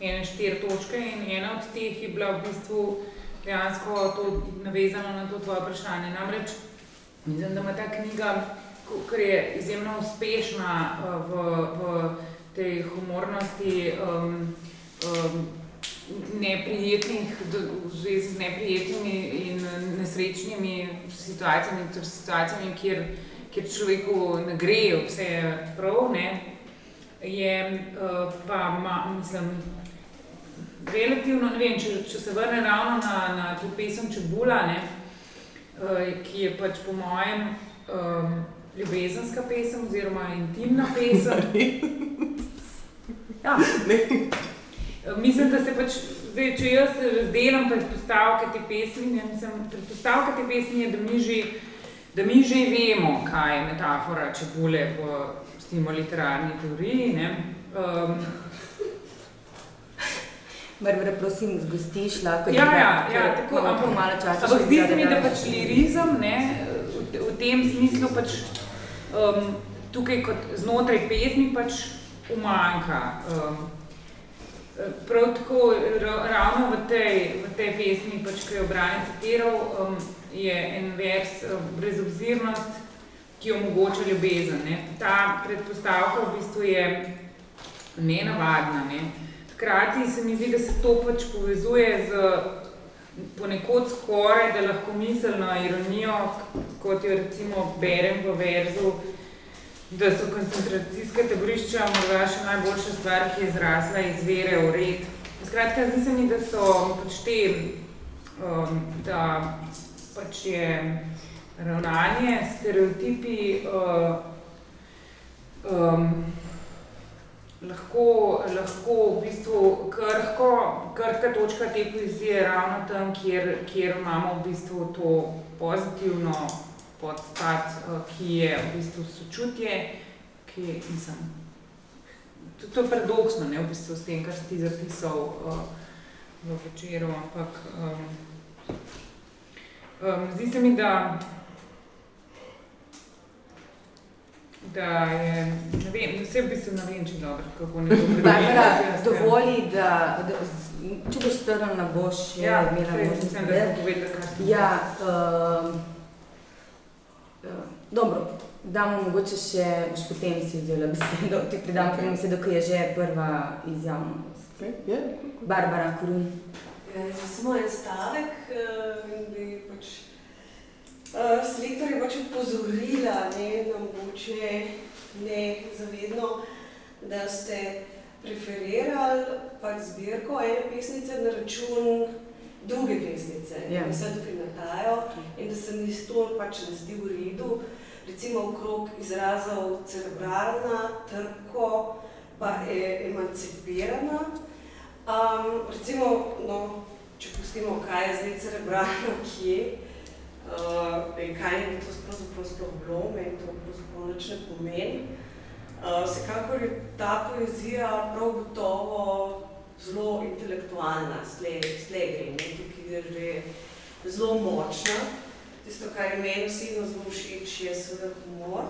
ene štiri točke in ena od teh je bila v bistvu dejansko to navezano na to tvoje vprašanje. Namreč mislim, da ima ta knjiga, ker je izjemno uspešna eh, v, v tej humornosti um, um, neprijetnih, v zvezi z neprijetnimi in nesrečnimi situacijami, torej situacijami, kjer, kjer človeku ne gre vse prav, ne, je uh, pa, ma, mislim, relativno, ne vem, če, če se vrne ravno na, na to pesem Čebula, ne, uh, ki je pač po mojem um, ljubezenska pesem oziroma intimna pesem. [LAUGHS] Ja. Mislim, da se pač, zdaj, če jaz razdelam predpostavke te pesmi, ne, mislim, predpostavka te pesmi je, da mi že, da mi že vemo, kaj je metafora čebule v stimo literarni teoriji. Ne. Um, Barbara, prosim, zgostiš, lahko Ja, ja, ja, tako, ampak- malo časa. Ampak zdi se mi, da pač lirizem ne, v, v tem smislu pač, um, tukaj kot znotraj pesmi pač umanjka. Um, prav tako ra- ravno v tej, v tej pesmi, pač, ki jo Brane citiral, um, je en vers um, brezobzirnost, ki omogoča ljubezen. Ne. Ta predpostavka v bistvu je nenavadna. Ne. Hkrati se mi zdi, da se to pač povezuje z ponekod skoraj, da lahko miselno ironijo, kot jo recimo berem v verzu, da so koncentracijske taborišča morda še najboljša stvar, ki je zrasla iz vere v red. Skratka, zdi se mi, da so pač te, um, da pač je ravnanje, stereotipi uh, um, lahko, lahko v bistvu krhko, krhka točka te poezije je ravno tam, kjer, kjer imamo v bistvu to pozitivno podstat, uh, ki je v bistvu sočutje, ki je, mislim, to, to je paradoksno, ne, v bistvu s tem, kar si ti zapisal uh, v večeru, ampak um, um, zdi se mi, da da je, ne vem, vse v bistvu ne vem, če dobro, kako [LAUGHS] ne bo Barbara, dovoli, da, da če boš strnila, boš Ja, imela možnost mislim, da sem povedala, kar sem Ja, um, dobro, damo mogoče še, boš potem si vzela besedo, ti predam prvo besedo, ki je že prva izjavnost. Ja, Barbara Korun. Ja, za samo en stavek uh, in bi pač uh, selektorja pač upozorila, ne, da mogoče ne zavedno, da ste preferirali pač zbirko ene pesnice na račun druge pesnice, Ja. ki se tukaj natajo in da se mi to pač ne zdi v redu, recimo okrog izrazov cerebralna, trko, pa e, emancipirana. Um, recimo, no, če pustimo, kaj je zdaj cerebralno, [LAUGHS] kje, uh, in kaj je to pravzaprav sploh bilo, meni to pravzaprav nič ne pomeni. Uh, vsekakor je ta poezija prav gotovo zelo intelektualna, slej gre, ne, tukaj že zelo močna. Tisto, kar je meni osebno zelo všeč, je seveda humor,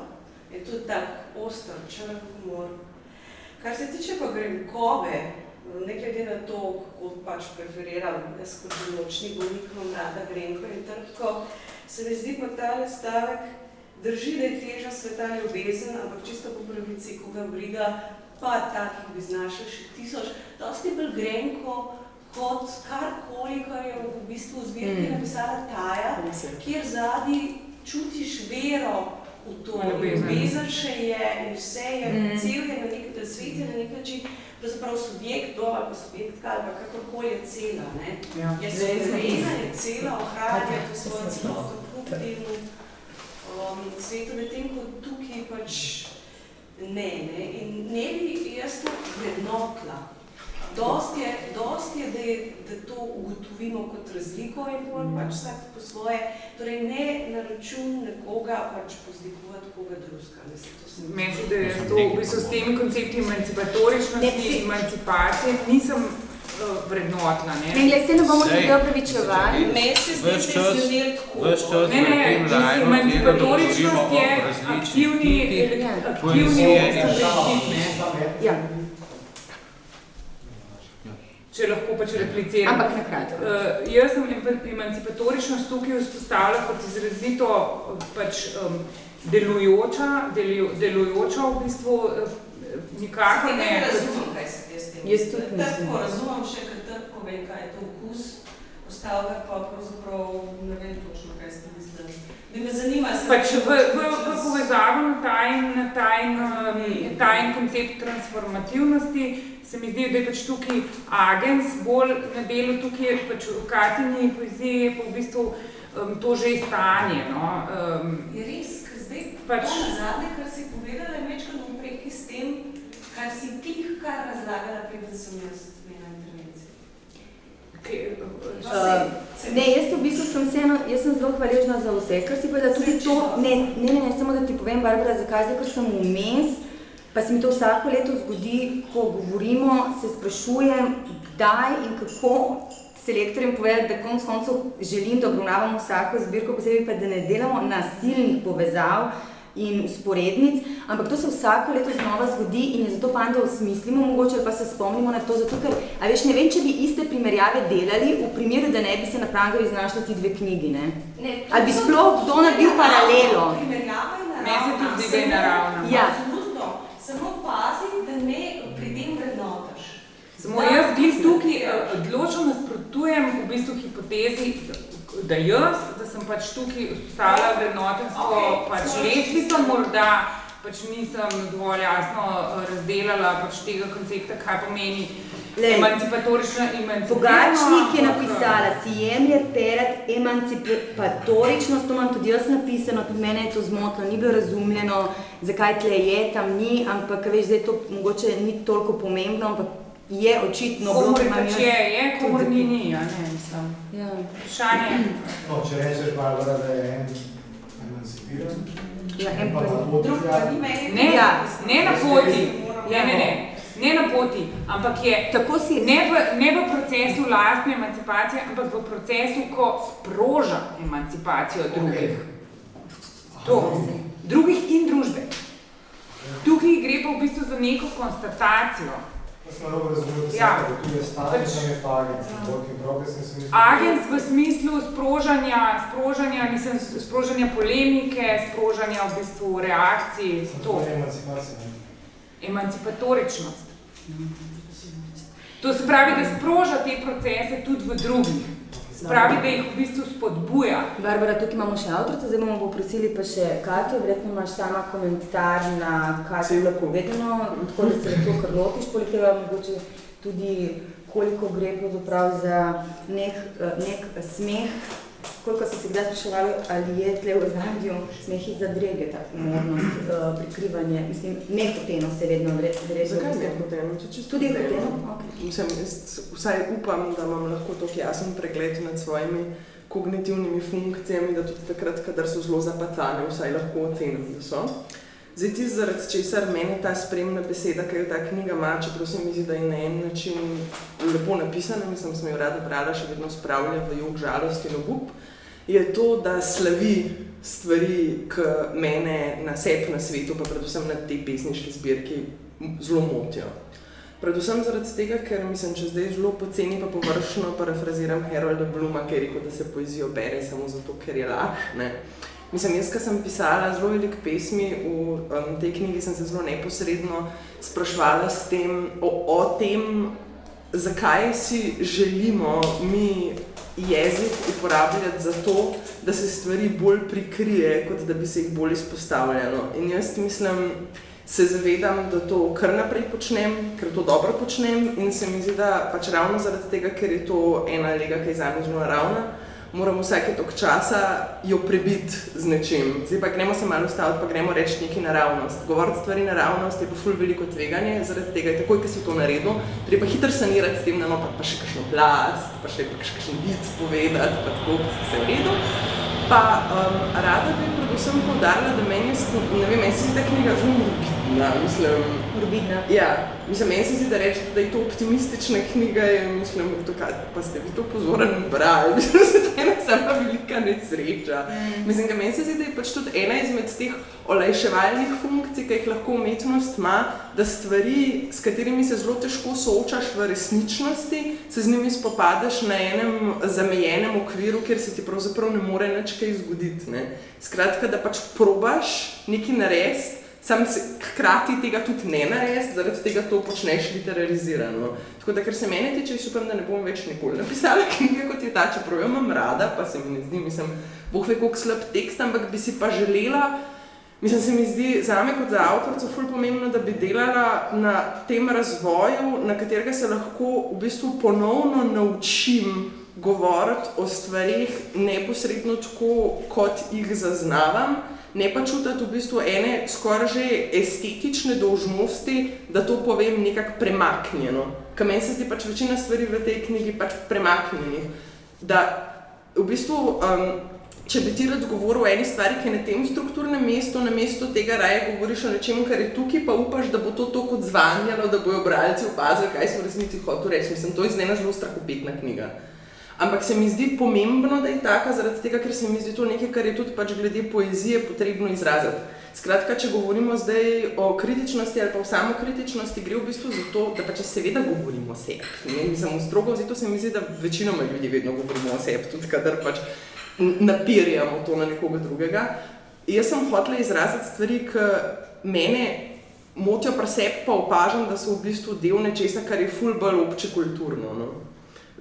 je tudi tak oster, črn humor. Kar se tiče pa Grenkove, ne glede na to, kako pač preferiram, jaz kot nočni bolnik imam rada Grenko in trpko, se mi zdi pa tale stavek, drži, da je teža sveta ljubezen, ampak čisto po pravici, koga briga, pa takih bi znašel še tisoč, dosti bolj Grenko, kot karkoli, kar je v bistvu v zbirki Mm. napisala Taja, kjer zadnji čutiš vero v to, Ljubezen. še je in vse je, Mm. cel je na nek svet je na nek način, pravzaprav subjekt do ali pa subjektka ali pa kakorkoli je cela, ne. Ja. Je suverena, je cela, ohranja to svojo celoto kljub temu um, svetu, medtem ko tukaj pač ne, ne. In ne bi jaz to vrednotila. Dost je, dost je, da, je, da to ugotovimo kot razliko in pol pač vsak po svoje, torej ne na račun nekoga pač pozlikovati koga drugega. Meni se, da je to v bistvu s temi koncepti emancipatoričnosti, emancipacije nisem vrednotila. Ne, Ne, se ne bomo tukaj opravičevali. Meni se zdi, da je zvenel tako. ves čas ne, ne, emancipatoričnost o je aktivni, aktivni ne. Ja, če lahko pač repliciram. ampak na kratko. Uh, jaz sem em- emancipatoričnost tukaj vzpostavila kot izrazito eh, pač, um, delujoča, delu, delujoča v bistvu uh, nikakor ne. ne razumem, kaj se. Jaz tudi nisem. Trpko razumem še, ker trpko vem, kaj je to okus, ostalo pa pravzaprav ne vem točno, kaj ste mislili. Bi me zanima, se Pač v, v, v povezavi na tajn, na tajn, um, tajn koncept transformativnosti se mi zdi, da je pač tukaj agens bolj na delu, tukaj je pač v Katini poeziji je pa v bistvu um, to že stanje. No? Um, Je res, ker zdaj Pač- to nazadnje, kar si povedala, je večkrat upreki s tem, kar si ti kar razlagala, preden sem jaz imela intervencijo. No, Uh, saj- saj- Ne, jaz v bistvu sem vseeno, jaz sem zelo hvaležna za vse, kar si povedala, tudi to, ne, ne, ne, ne, samo da ti povem, Barbara, zakaj, zdaj, ker sem vmes, pa se mi to vsako leto zgodi, ko govorimo, se sprašujem, kdaj in kako selektorjem povedati, da konc koncev želim, da obravnavamo vsako zbirko posebej, pa da ne delamo nasilnih povezav in usporednic, ampak to se vsako leto znova zgodi in je zato fajn, da osmislimo mogoče pa se spomnimo na to, zato ker, a veš, ne vem, če bi iste primerjave delali v primeru, da ne bi se na Prangerju znašli ti dve knjigi, ne? Ne, Ali bi sploh kdo naredil paralelo? Primerjava je naravna. Meni se tudi zdi, da je samo- naravna. Ja. Absolutno. Samo pazi, da ne pri tem vrednotaš. Samo jaz glih tukaj eh, odločno nasprotujem v bistvu hipotezi, da- jaz, da sem pač tukaj vzpostavila vrednotensko Okej, pač lestvico, čisto- morda pač nisem dovolj jasno eh, razdelala pač tega koncepta, kaj pomeni Lej. emancipatorično emancipirano. Pogačnik je ampak, napisala, si jemlje teret emancipatoričnost, to imam tudi jaz napisano, tudi mene je to zmotilo, ni bilo razumljeno, zakaj tle je, tam ni, ampak veš, zdaj to mogoče ni toliko pomembno, ampak je očitno bilo, ker imam pač je, je, komor ni, ni, a ne, mislim. Ja. Vprašanje. No, če rečeš, Barbara, da je en emancipiran, Ja, en pa pa- na poti tja, Ne, Ja. ne na poti, ne, ne, ne, ne na poti, ampak je Tako si ne v, ne v procesu lastne emancipacije, ampak v procesu, ko sproža emancipacijo drugih. To, drugih in družbe. Tukaj gre pa v bistvu za neko konstatacijo. Sem narobe razumel, da Ja. tu je stanje, tam je pa sem mislil, Agens v smislu sprožanja, sprožanja, mislim, sprožanja polemike, sprožanja v bistvu reakcij, to, je emancipacija. emancipatoričnost. To se pravi, da sproža te procese tudi v drugih. Pravi, da jih v bistvu spodbuja. Barbara, tukaj imamo še avtorico, zdaj bomo poprosili pa še Katjo, verjetno imaš sama komentar na kaj je bilo povedano, tako da se to kar lotiš, poleg tega mogoče tudi koliko gre pravzaprav za nek, eh, nek smeh, koliko so se kdaj spraševali, ali je tle v zadju smeh iz zadrege, ta možnost uh, prikrivanje, mislim, nehoteno se vedno verjetno. Zakaj ne hoteno? Če čisto Tudi hoteno. hoteno? Okay. Mislim, jaz vsaj upam, da imam lahko tako jasen pregled nad svojimi kognitivnimi funkcijami, da tudi takrat, kadar so zelo zapacane, vsaj lahko ocenim, da so. Zdaj, ti zaradi česar meni ta spremna beseda, ki jo ta knjiga ima, čeprav se mi zdi, da je na en način lepo napisana, mislim, sem jo rada brala, še vedno spravlja v jog žalost in obup, je to, da slavi stvari, ki mene na sebi na svetu, pa predvsem na tej pesniški zbirki, zelo motijo. Predvsem zaradi tega, ker mislim, če zdaj zelo poceni pa površno parafraziram Harolda Bluma, ki je rekel, da se poezijo bere samo zato, ker je laž. Ne? Mislim, jaz, ko sem pisala zelo veliko pesmi, v um, tej knjigi sem se zelo neposredno sprašvala tem, o, o tem, zakaj si želimo mi jezik uporabljati za to, da se stvari bolj prikrije, kot da bi se jih bolj izpostavljalo. In jaz mislim, se zavedam, da to kar naprej počnem, ker to dobro počnem in se mi zdi, da pač ravno zaradi tega, ker je to ena lega, ki je zame zelo naravna, moram vsake tok časa jo prebiti z nečim. Zdaj pa gremo se malo ustaviti, pa gremo reči neki naravnost. Govoriti stvari naravnost je pa ful veliko tveganje, zaradi tega je takoj, ko si to naredil, treba hitro sanirati s tem, da no, pa, pa še kakšno plast, pa še pa še kakšen vic povedati, pa tako, pa se v redu. Pa um, rada bi predvsem poudarila, da meni je, ne vem, meni se ta knjiga zelo morbidna, mislim, Morbidna. Ja, mislim, meni se zdi, da rečete, da je to optimistična knjiga, je, mislim, to, kaj, pa ste vi to pozoren brali, [LAUGHS] mislim, da je ena sama velika nesreča. Mislim, da meni se zdi, da je pač tudi ena izmed teh olajševalnih funkcij, ki jih lahko umetnost ima, da stvari, s katerimi se zelo težko soočaš v resničnosti, se z njimi spopadaš na enem zamejenem okviru, kjer se ti pravzaprav ne more nič kaj zgoditi. Ne. Skratka, da pač probaš nekaj narediti, sam se hkrati tega tudi ne narediti, zaradi tega to počneš literarizirano. Tako da, kar se mene tiče, jaz upam, da ne bom več nikoli napisala [LAUGHS] knjige kot je ta, čeprav jo imam rada, pa se mi ne zdi, mislim, boh ve, koliko slab tekst, ampak bi si pa želela, Mislim, se mi zdi zame kot za avtorico ful pomembno, da bi delala na tem razvoju, na katerega se lahko v bistvu ponovno naučim govoriti o stvarih neposredno tako, kot jih zaznavam, ne pa čutiti v bistvu ene skoraj že estetične dolžnosti, da to povem nekako premaknjeno. Ker meni se zdi pač večina stvari v tej knjigi pač premaknjenih. Da v bistvu um, če bi ti rad govoril o eni stvari, ki je na tem strukturnem mestu, na mestu tega raje govoriš o nečem, kar je tukaj, pa upaš, da bo to tako odzvanjalo, da bojo bralci opazili, kaj smo v resnici hotel reči. Mislim, to je zdaj ena zelo strahopetna knjiga. Ampak se mi zdi pomembno, da je taka, zaradi tega, ker se mi zdi to nekaj, kar je tudi pač glede poezije potrebno izraziti. Skratka, če govorimo zdaj o kritičnosti ali pa o samokritičnosti, gre v bistvu za to, da pač seveda govorimo o sebi. Ne, Mislim, strogo zato se mi zdi, da večinoma ljudi vedno govorimo o sebi, tudi kadar pač napirjamo to na nekoga drugega. Jaz sem hotela izraziti stvari, ki mene motijo pri sebi, pa opažam, da so v bistvu del nečesa, kar je ful bolj obče kulturno. No.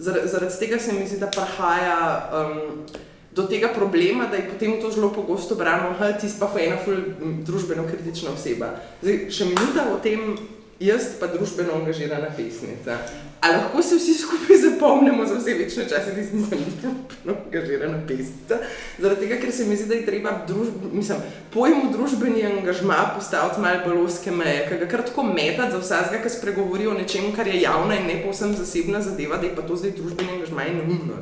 Zar, zaradi tega se mi zdi, da prihaja um, do tega problema, da je potem to zelo pogosto brano, da ti pa ena ful m, družbeno kritična oseba. Zdaj, še minuta o tem, jaz pa družbeno angažirana pesnica. A lahko se vsi skupaj zapomnimo za vse večne čase, da nisem družbeno angažirana pesnica? Zaradi tega, ker se mi zdi, da je treba družb, mislim, pojmu družbeni angažma postaviti malo bolj oske meje, ker ga kar tako metati za vsakega, ki spregovori o nečem, kar je javna in ne povsem zasebna zadeva, da je pa to zdaj družbeni angažma in neumno.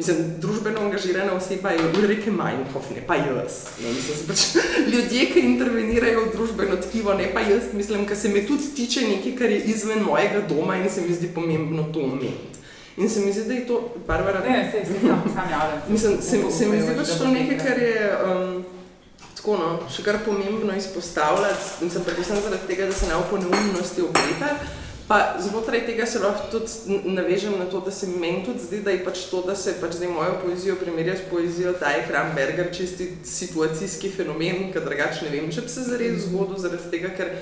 Mislim, družbeno angažirana oseba je Ulrike Meinhof, ne pa jaz. No, mislim, pač, [LAUGHS] ljudje, ki intervenirajo v družbeno tkivo, ne pa jaz, mislim, ker se me tudi tiče nekaj, kar je izven mojega doma in se mi zdi pomembno to omeniti. In se mi zdi, da je to, Barbara, Ne, se se sam, sam javljam. Mislim, se, se mi zdi pač to nekaj, kar je um, tako, no, še kar pomembno izpostavljati, in sem predvsem zaradi tega, da se ne v neumnosti obletati. Pa znotraj tega se lahko tudi navežem na to, da se meni tudi zdi, da je pač to, da se pač zdaj mojo poezijo primerja s poezijo Taj Kramberger, čisti situacijski fenomen, ker drugače ne vem, če bi se zares zgodil, zaradi tega, ker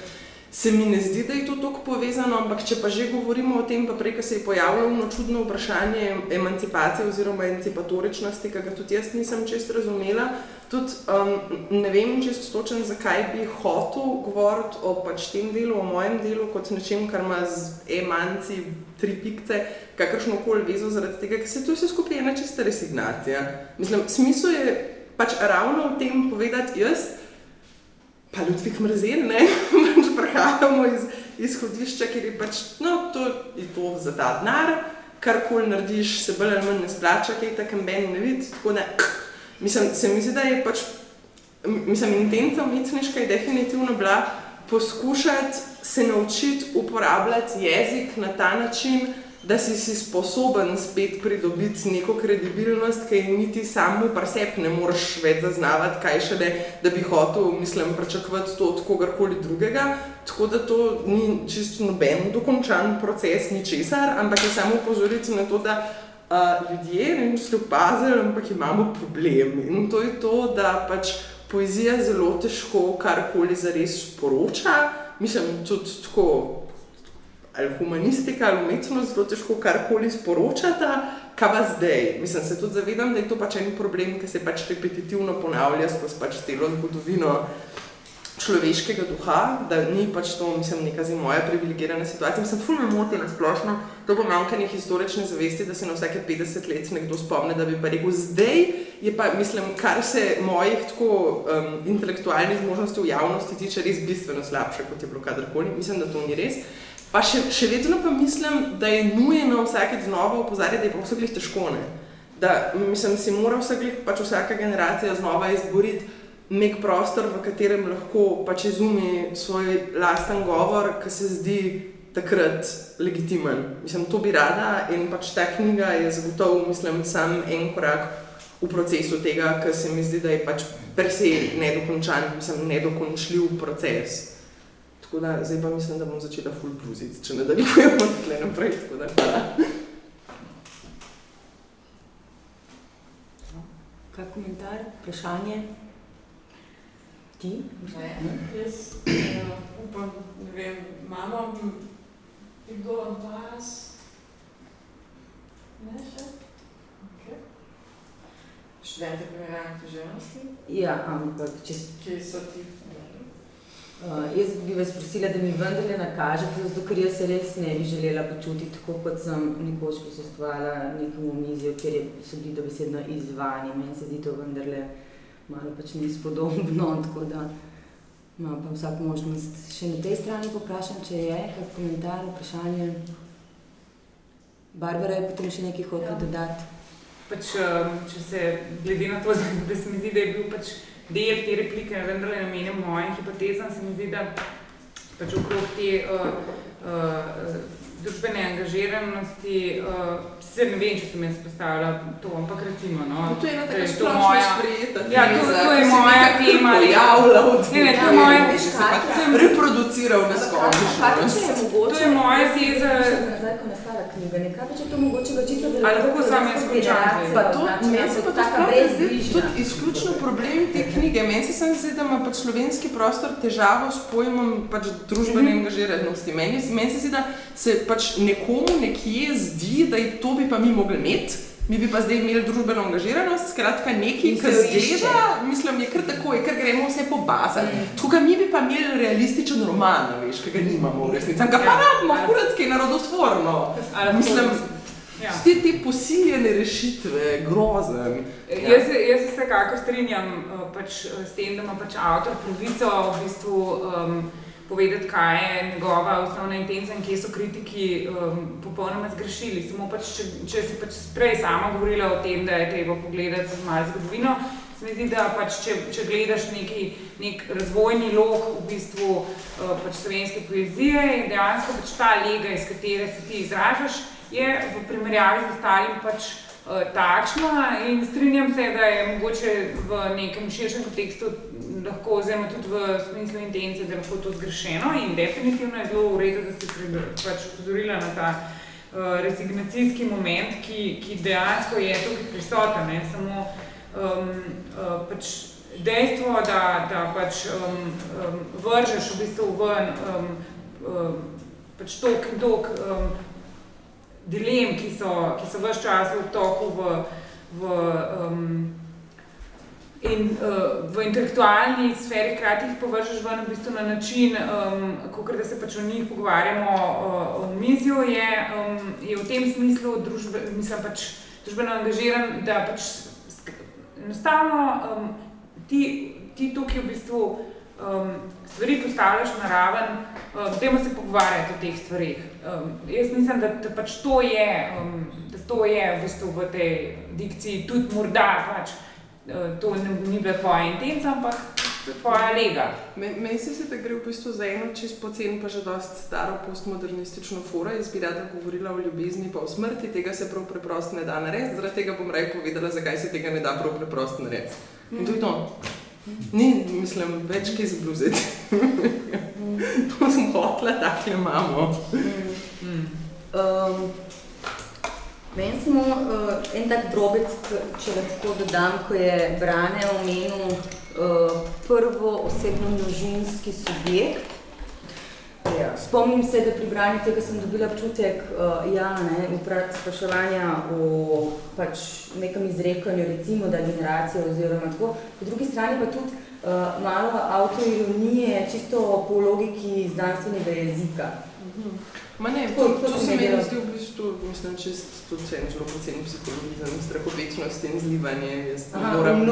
se mi ne zdi, da je to tako povezano, ampak če pa že govorimo o tem, pa prej, ko se je pojavilo ono čudno vprašanje emancipacije oziroma emancipatoričnosti, ki ga tudi jaz nisem čest razumela, tudi um, ne vem čest točen, zakaj bi hotel govoriti o pač tem delu, o mojem delu, kot nečem, kar ima z emanci, tri pikce, kakršno koli vezo, zaradi tega, ker se to vse skupaj ena čista resignacija. Mislim, smisel je pač ravno v tem povedati jaz, pa Ludvik mrzel, ne, [LAUGHS] pač prihajamo iz izhodišča, ker je pač, no, to je to za ta denar, karkoli narediš, se bolj ali manj ne splača, kaj ta kamben ne vidi, tako da, [CLEARS THROAT] mislim, se mi zdi, da je pač, mislim, intenca umetniška je definitivno bila poskušati se naučiti uporabljati jezik na ta način, da si si sposoben spet pridobiti neko kredibilnost, ki niti samo pri sebi ne moreš več zaznavati, kaj še ne, da bi hotel, mislim, pričakovati to od kogarkoli drugega. Tako da to ni čisto noben dokončan proces ničesar, ampak je samo upozoriti na to, da uh, ljudje, ne vem, če ste opazili, ampak imamo problem. In to je to, da pač poezija zelo težko karkoli zares sporoča. Mislim, tudi tako ali humanistika ali umetnost zelo težko karkoli sporočata, kaj pa zdaj. Mislim, se tudi zavedam, da je to pač en problem, ki se pač repetitivno ponavlja skozi pač celo zgodovino človeškega duha, da ni pač to, mislim, neka zdaj moja privilegirana situacija. Mislim, ful me moti na splošno to pomankanje historične zavesti, da se na vsake 50 let nekdo spomne, da bi pa rekel, zdaj je pa, mislim, kar se mojih tako um, intelektualnih zmožnosti v javnosti tiče, res bistveno slabše, kot je bilo kadarkoli. Mislim, da to ni res. Pa še, še vedno pa mislim, da je nujno vsakeč znova opozarjati, da je pa vse glih težko. Ne? Da mislim, si mora vse glih, pač vsaka generacija znova izboriti nek prostor, v katerem lahko pač izumi svoj lasten govor, ki se zdi takrat legitimen. Mislim, to bi rada in pač ta knjiga je zagotovo, mislim, sam en korak v procesu tega, ker se mi zdi, da je pač presej nedokončan, mislim, nedokončljiv proces. Tako da zdaj pa mislim, da bom začela full bluziti, če nadaljujemo [LAUGHS] tukaj naprej. Tako da hvala. Kak komentar, vprašanje? Ti? Ne, jaz uh, upam, ne vem, imamo kdo od vas? Ne še? Okay. Študente primerjalne književnosti, Ja, ampak če ki so ti Uh, jaz bi vas prosila, da mi vendarle nakažete, zato ker jaz se res ne bi želela počutiti tako, kot sem nekoč prisostvala nekemu omizju, kjer je, so bili dobesedno izvani. Meni se zdi to vendarle malo pač nespodobno, [LAUGHS] tako da imam pa vsak možnost. Še na tej strani poprašam, če je kak komentar, vprašanje. Barbara je potem še nekaj hotela Ja. dodati. Pač, um, če se glede na to, [LAUGHS] da se mi zdi, da je bil pač del te replike vendarle namenjen mojim hipotezam, se mi zdi, da pač okrog te uh, uh, družbene angažiranosti, uh, sicer ne vem, če sem jaz postavila to, ampak recimo, no, To je ena taka to splošno moja- sprejeta Ja, to- to je se moja tema, ali- pojavlja v Ne, ne, to je tem, moja- ki se pač to je- reproducira v neskončno. To je moja teza. Je knjiga, nekaj pa če to mogoče v čisto Ali lahko sam jaz končam? Pa to, Znači, meni se pa to taka sploh ne zdi tudi izključno problem te knjige. Meni se samo zdi, da ima pač slovenski prostor težavo s pojmom pač družbene angažiranosti. Meni, meni se zdi, da se pač nekomu nekje zdi, da je to bi pa mi mogli imeti, Mi bi pa zdaj imeli družbeno angažiranost, skratka nekaj, jo zgleda, mislim, je kar takoj, ker gremo vse pobasati. Mm. Tukaj mi bi pa imeli realističen roman, veš, ki ga nimamo v resnici. Ga pa rabimo, kuratski je narodotvorno. Mislim, Ja. Vse te posiljene rešitve, grozen. Ja. Jaz, jaz se vsekakor strinjam uh, pač, uh, s tem, da ima pač avtor pravico v bistvu, um, povedati, kaj je njegova osnovna intenca in kje so kritiki um, popolnoma zgrešili. Samo pač, če, če si pač prej sama govorila o tem, da je treba pogledati malo zgodovino, se mi zdi, da pač, če, če gledaš neki, nek razvojni lok v bistvu uh, pač slovenske poezije in dejansko pač ta lega, iz katere se ti izražaš, je v primerjavi z ostalim pač uh, takšna in strinjam se, da je mogoče v nekem širšem kontekstu lahko, oziroma tudi v smislu intence, da je lahko to zgrešeno in definitivno je zelo v redu, da ste pač upozorila na ta uh, resignacijski moment, ki, ki dejansko je tukaj prisoten, ne samo um, uh, pač dejstvo, da, da pač um, um, vržeš v bistvu ven um, um, pač tok in tok um, dilem, ki so, ki so vse čas v toku v, v, um, in, uh, v intelektualni sferi, hkrati jih povržeš ven v bistvu na način, um, kot da se pač o njih pogovarjamo uh, v mizju, je, um, je v tem smislu družbe, mislim pač družbeno angažiran, da pač enostavno um, ti, ti tukaj v bistvu um, stvari postavljaš na raven, um, dajmo se pogovarjati o teh stvarih. Um, jaz mislim, da, da pač to je, um, da to je v bistvu v tej dikciji tudi morda pač, uh, to ne, ni bila tvoja intenca, ampak je tvoja lega. Me- Meni se zdi, da gre v bistvu za eno čist pocen, pa že dosti staro postmodernistično fora. Jaz bi rada govorila o ljubezni pa o smrti, tega se prav preprosto ne da narediti, zaradi tega bom raje povedala, zakaj se tega ne da prav preprosto narediti. In to je to. Ni, mislim, več kaj zbluziti. [LAUGHS] to sem hotla, takle imamo. Um, Meni samo uh, en tak drobec, če lahko dodam, ko je Brane omenil uh, prvo osebno množinski subjekt. Ja. Spomnim se, da pri branju tega sem dobila občutek, uh, ja, ne, spraševanja o pač nekem izrekanju, recimo, da generacije oziroma tako. Po drugi strani pa tudi uh, malo avtoironije, čisto po logiki znanstvenega jezika. Ma ne, to, tako to se meni zdi v bistvu, mislim, čist tudi cenzuro, poceni psihologizem, strahovečnost in zlivanje. Jaz Aha, moram.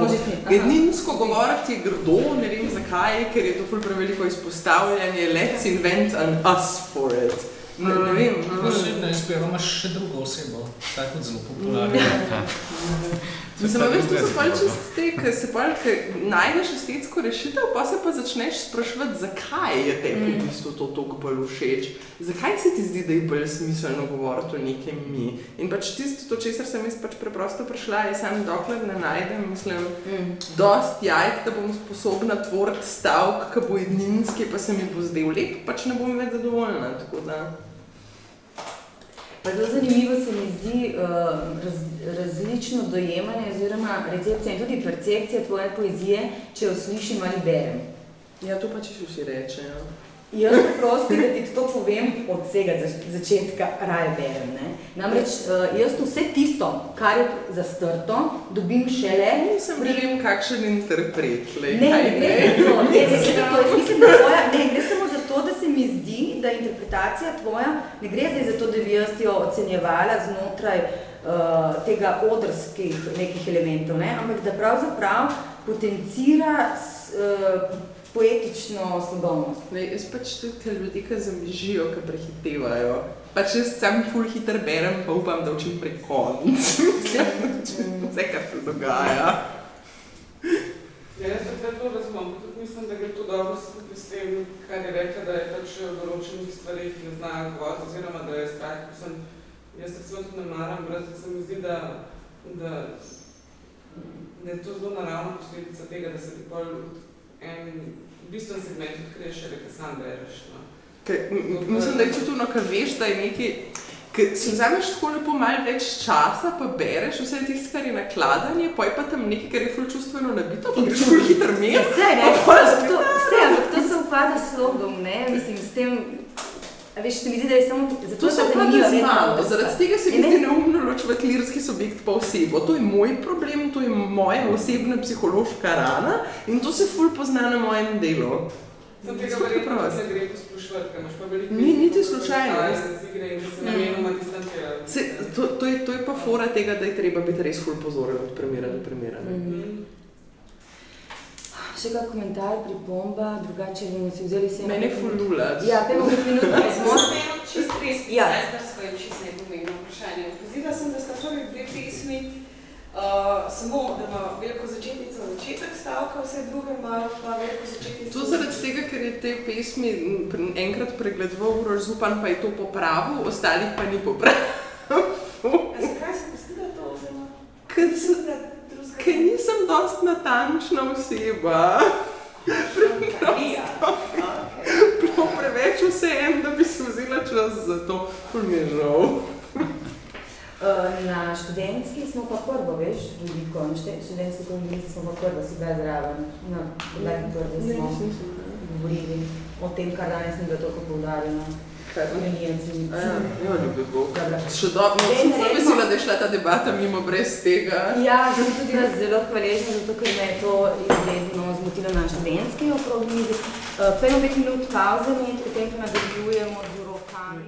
Edinsko govoriti grdo, ne vem zakaj, ker je to ful preveliko izpostavljanje, let's invent an us for it. Ne, ne vem. Na izbiro imaš še drugo osebo, ta je tudi zelo popularna. [LAUGHS] Mislim, a veš, to so pol čist te, ker se pol, ker najdeš estetsko rešitev, pa se pa začneš spraševati, zakaj je tebi v bistvu to toliko bolj všeč. Zakaj se ti zdi, da je bolj smiselno govoriti o nekem mi? In pač tisto, do česar sem jaz pač preprosto prišla, je sam dokler ne najdem, mislim, Mm. dost jajc, da bom sposobna tvoriti stavek, ki bo edninski, pa se mi bo zdel lep, pač ne bom več zadovoljna. Tako da. Pa zelo zanimivo se mi zdi uh, raz, različno dojemanje oziroma recepcija in tudi percepcija tvoje poezije, če jo slišim ali berem. Ja, to pač vsi rečejo. Jaz prosti, da ti to povem od vsega zač začetka, raje berem. Ne? Namreč uh, jaz vse tisto, kar je zastrto, dobim šele Nisem ne vem, kakšen interpret. Lej, Ne, kaj ne gre za to, ne gre za to. Jaz mislim, da tvoja, ne gre samo za to, da se mi zdi, da interpretacija tvoja ne gre zdaj za to, da bi jaz jo ocenjevala znotraj uh, tega odrskih nekih elementov, ne? ampak da pravzaprav potencira s, uh, poetično slobovnost. Ne, jaz pač tudi ljudi, ki zamižijo, ki prehitevajo. Pač jaz sam ful hiter berem, pa upam, da učim prek konc. [LAUGHS] Vse, kar se dogaja. Ja, jaz takrat to razumem, tudi mislim, da gre to dobro skupaj s tem, kar je rekla, da je pač v določenih stvarih ne znajo govoriti, oziroma da je strah, ko sem, jaz recimo tudi ne maram, brez da se mi zdi, da, da, da je to zelo naravna posledica tega, da se ti pol en bistven segment odkrije šele, ko sam bereš. No. Ker, m- mislim, da je tudi ono, kar veš, da je nekaj, ker si vzameš tako lepo malo več časa, pa bereš vse tisto, kar je nakladanje, pa je pa tam nekaj, kar je ful čustveno nabito, pa greš ful hiter Ja, med. vse, ne, Pa to, vse, ampak to se upada s slogom, ne, mislim, s tem, A veš, se mi zdi, da je samo zato, To je so pa pa zanimivo, z veš, malo, kako- zaradi tega se mi ne- zdi neumno ločevati lirski subjekt pa osebo. To je moj problem, to je moja osebna psihološka rana in to se ful pozna na mojem delu. Sem tega verjetno preprosto. ne gre poslušati, ker imaš pa veliko Ni pesmi, niti slučajno, iz igre in da se distancirajo. Se, to, to, je, to je pa fora tega, da je treba biti res ful pozoren od primera do primera. ne. Mhm. Še kak komentar, pripomba, drugače bomo si vzeli vse. Mene ful lula. Ja, pojmo pet minut, pa [LAUGHS] smo. Samo eno čist res Ja. cestarsko in čist nepomembno vprašanje. Opazila sem, da sta prvi dve pesmi uh, samo, da ima veliko začetnico začetek stavka, vse druge imajo pa veliko začetnico. To zaradi tega, ker je te pesmi enkrat pregledoval Uroš Zupan, pa je to popravil, ostalih pa ni popravil. A zakaj sem pustila to oziroma? Ker, ker nisem dost natančna oseba. Okay. Bilo preveč vse en, da bi si vzela čas za to. Ful mi je žal. Uh, na študentski smo pa prvo, veš, veliko, na šte- študentski konferenci smo pa prvo si bila zraven, na podlagi prve smo govorili o tem, kar danes ni bilo toliko poudarjeno. Ja. Še dobro, sem ful vesela, da je šla ta debata mimo brez tega. Ja, sem tudi jaz zelo hvaležna, zato ker me je to izredno zmotilo na študentski okrogli mizi. Uh, Pejmo pet minut pauze in potem pa nadaljujemo z urokami.